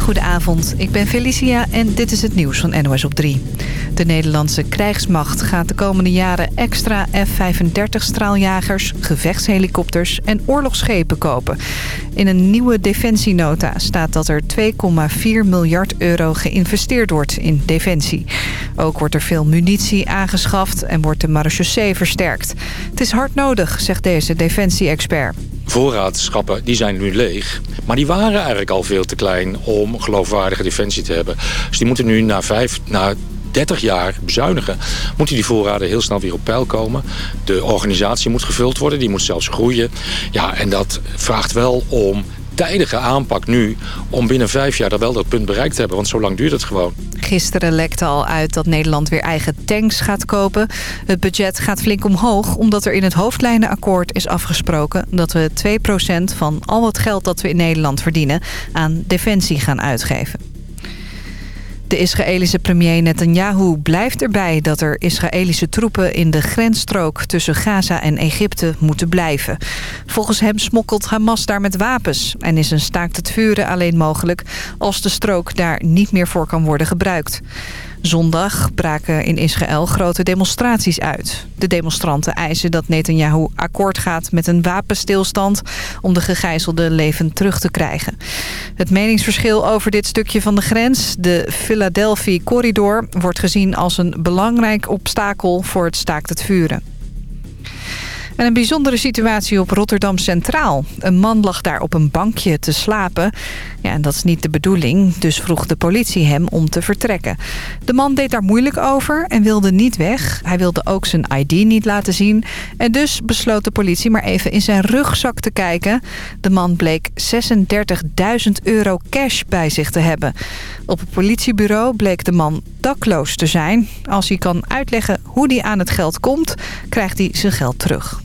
Goedenavond, ik ben Felicia en dit is het nieuws van NOS op 3. De Nederlandse krijgsmacht gaat de komende jaren extra F-35-straaljagers, gevechtshelikopters en oorlogsschepen kopen. In een nieuwe defensienota staat dat er 2,4 miljard euro geïnvesteerd wordt in defensie. Ook wordt er veel munitie aangeschaft en wordt de marechaussee versterkt. Het is hard nodig, zegt deze defensie-expert voorraadschappen die zijn nu leeg. Maar die waren eigenlijk al veel te klein om geloofwaardige defensie te hebben. Dus die moeten nu na, vijf, na 30 jaar bezuinigen... moeten die voorraden heel snel weer op peil komen. De organisatie moet gevuld worden, die moet zelfs groeien. Ja, en dat vraagt wel om tijdige aanpak nu... om binnen vijf jaar dat wel dat punt bereikt te hebben. Want zo lang duurt het gewoon. Gisteren lekte al uit dat Nederland weer eigen tanks gaat kopen. Het budget gaat flink omhoog... omdat er in het hoofdlijnenakkoord is afgesproken... dat we 2% van al het geld dat we in Nederland verdienen... aan defensie gaan uitgeven. De Israëlische premier Netanyahu blijft erbij dat er Israëlische troepen in de grensstrook tussen Gaza en Egypte moeten blijven. Volgens hem smokkelt Hamas daar met wapens en is een staakt het vuren alleen mogelijk als de strook daar niet meer voor kan worden gebruikt. Zondag braken in Israël grote demonstraties uit. De demonstranten eisen dat Netanyahu akkoord gaat met een wapenstilstand... om de gegijzelde leven terug te krijgen. Het meningsverschil over dit stukje van de grens, de Philadelphia Corridor... wordt gezien als een belangrijk obstakel voor het staakt het vuren. En een bijzondere situatie op Rotterdam Centraal. Een man lag daar op een bankje te slapen. Ja, en dat is niet de bedoeling, dus vroeg de politie hem om te vertrekken. De man deed daar moeilijk over en wilde niet weg. Hij wilde ook zijn ID niet laten zien. En dus besloot de politie maar even in zijn rugzak te kijken. De man bleek 36.000 euro cash bij zich te hebben. Op het politiebureau bleek de man dakloos te zijn. Als hij kan uitleggen hoe hij aan het geld komt, krijgt hij zijn geld terug.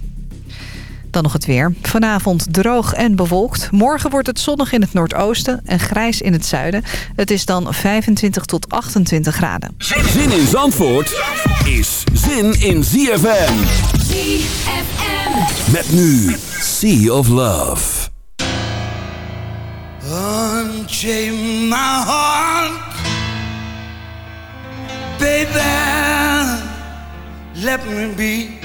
Dan nog het weer. Vanavond droog en bewolkt. Morgen wordt het zonnig in het noordoosten en grijs in het zuiden. Het is dan 25 tot 28 graden. Zin in Zandvoort is zin in ZFM. ZFM. Met nu Sea of Love. Unchain my heart, baby, let me be.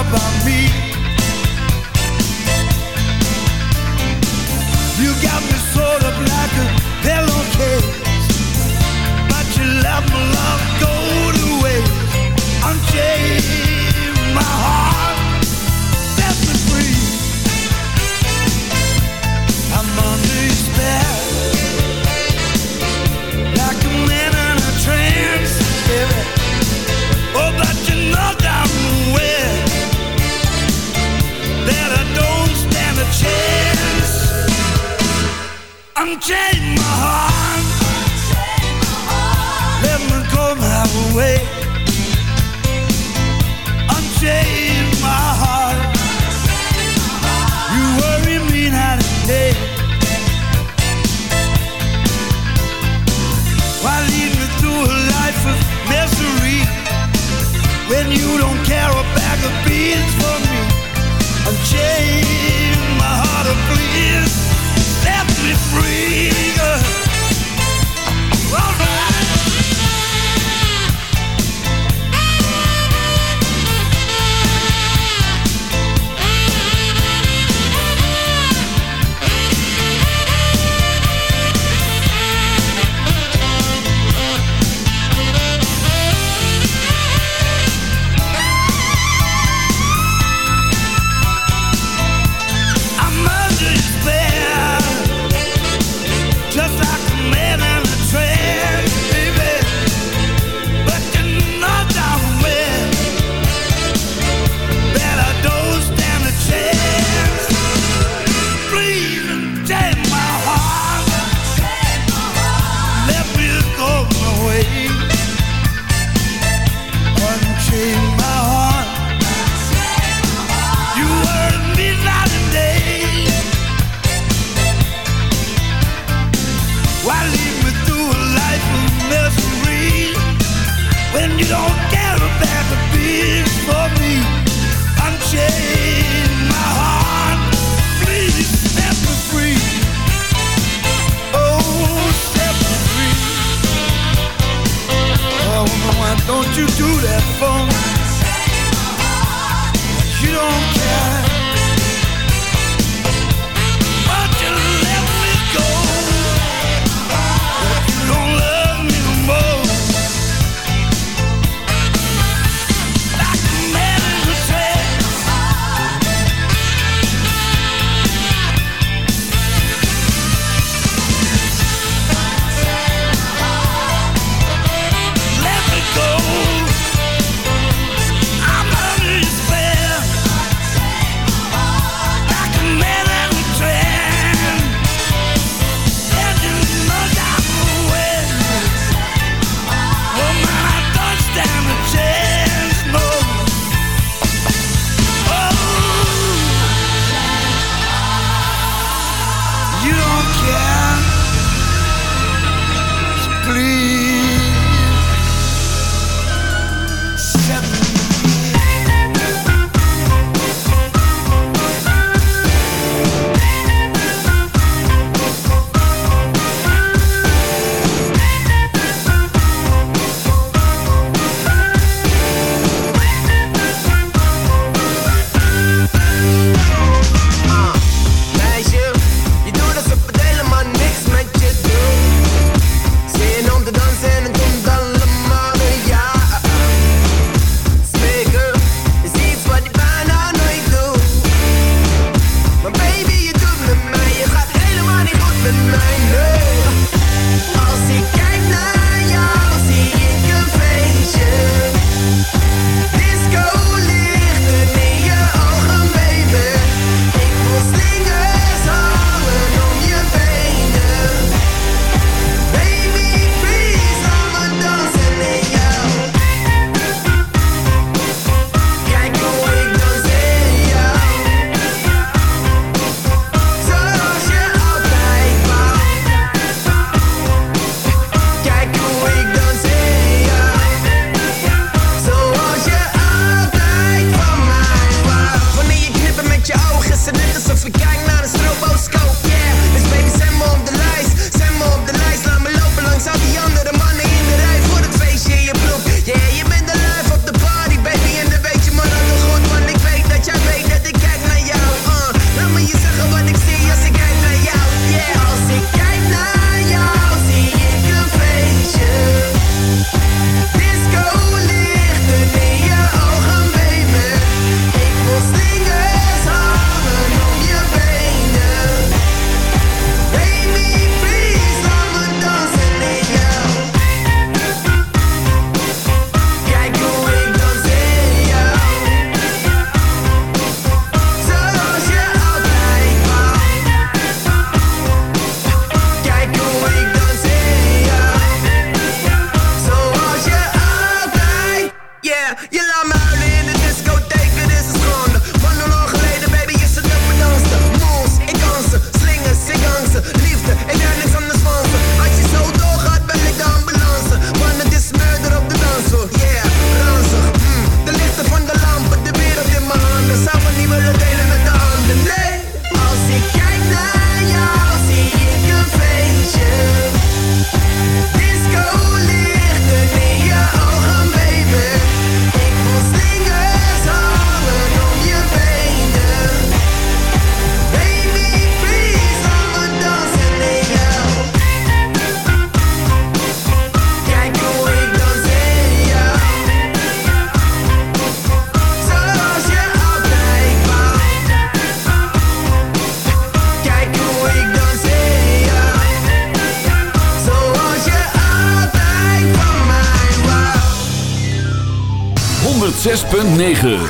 about me. You got me sewed up like a My 9.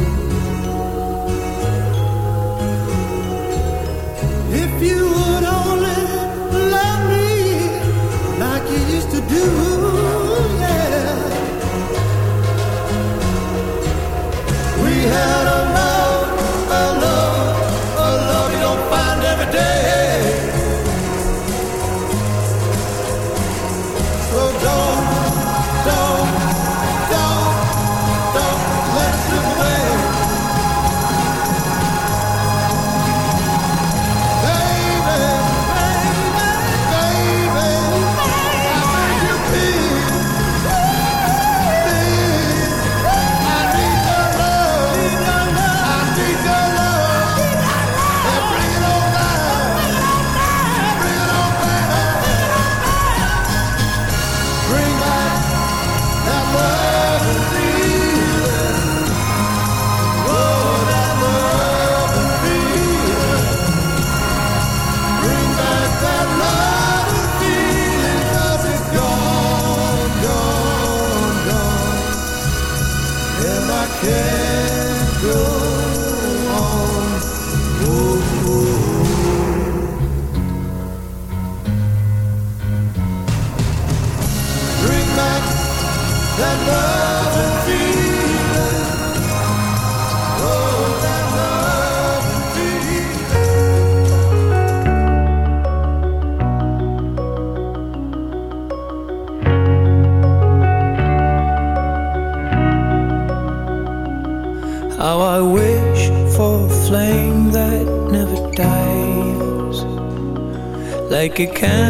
it can.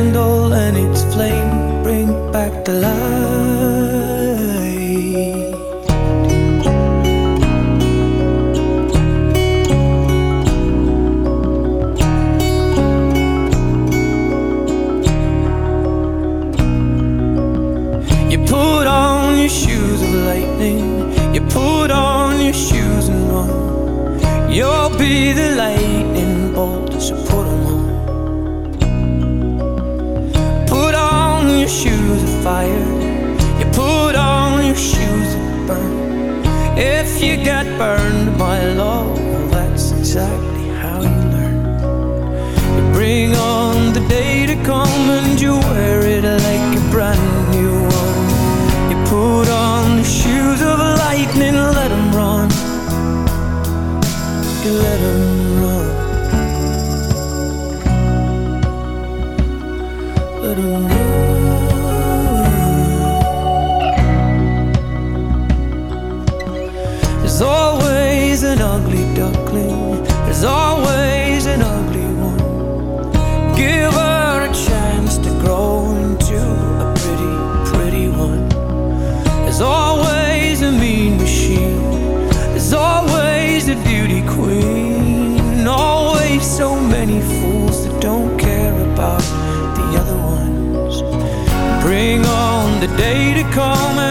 You got burned by love, well, that's exactly how you learn. You bring on the day to come and you wear day to come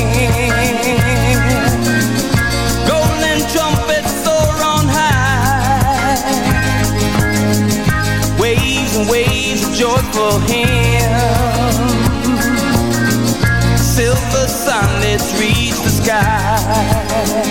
waves a joyful hymn. Silver sunlets reach the sky.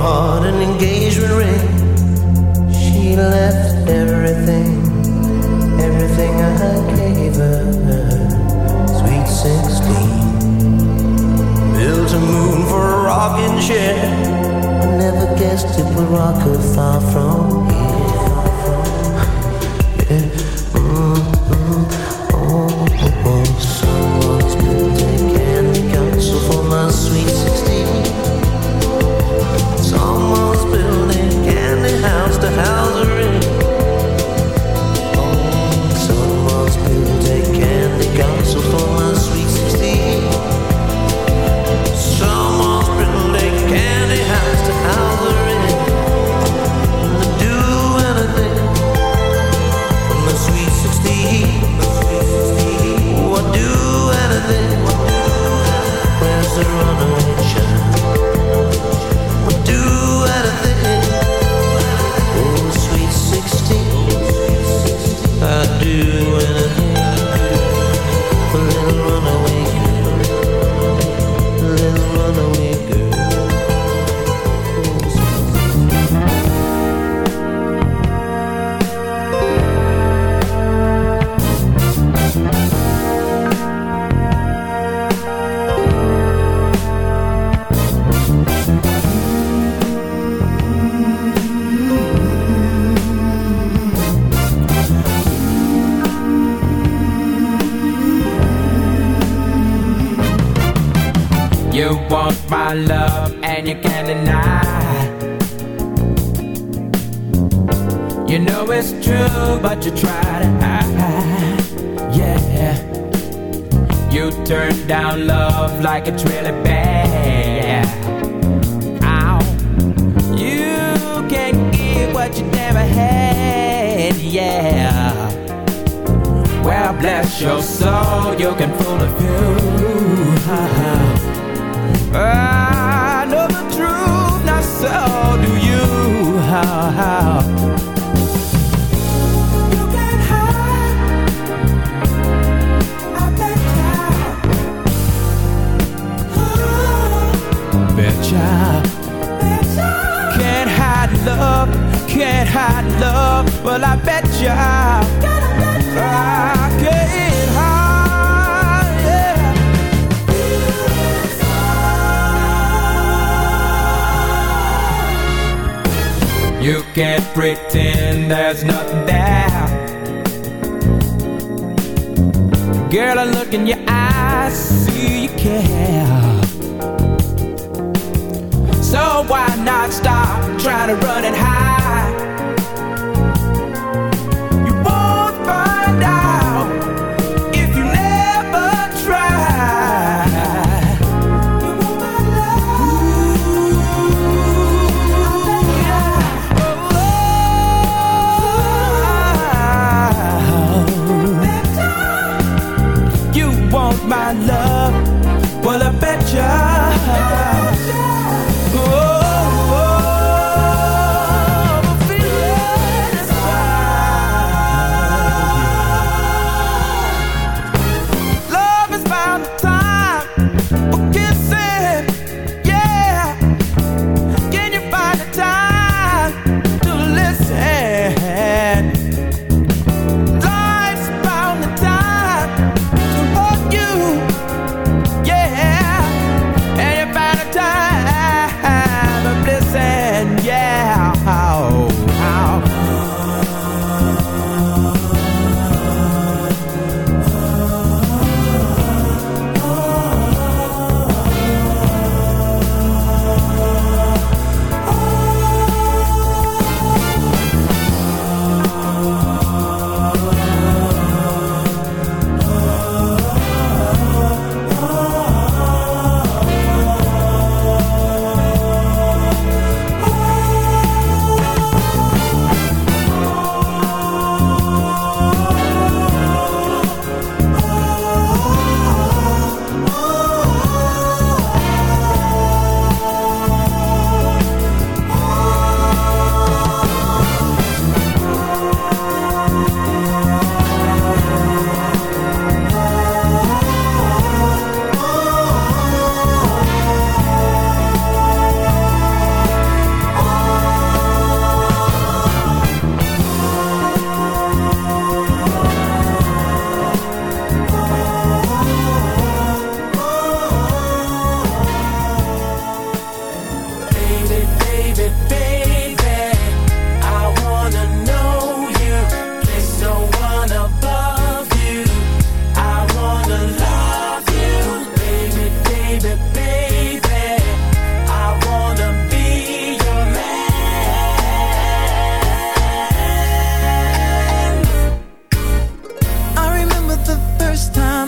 And gate. turn down love like a trailer bag. Ow. You can't give what you never had, yeah. Well, bless your soul, you can fool a few. I know the truth, not so do you. child. Can't hide love, can't hide love. Well, I bet ya I can't hide. Yeah. You can't pretend there's nothing there. Girl, I look in your eyes, see you care. So why not stop? Try to run and hide. first time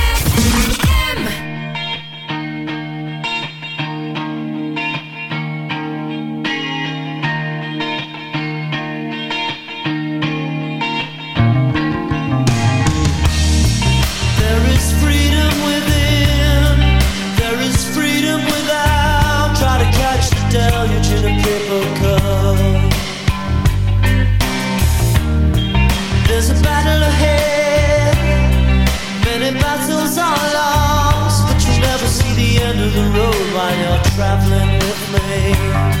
traveling with me.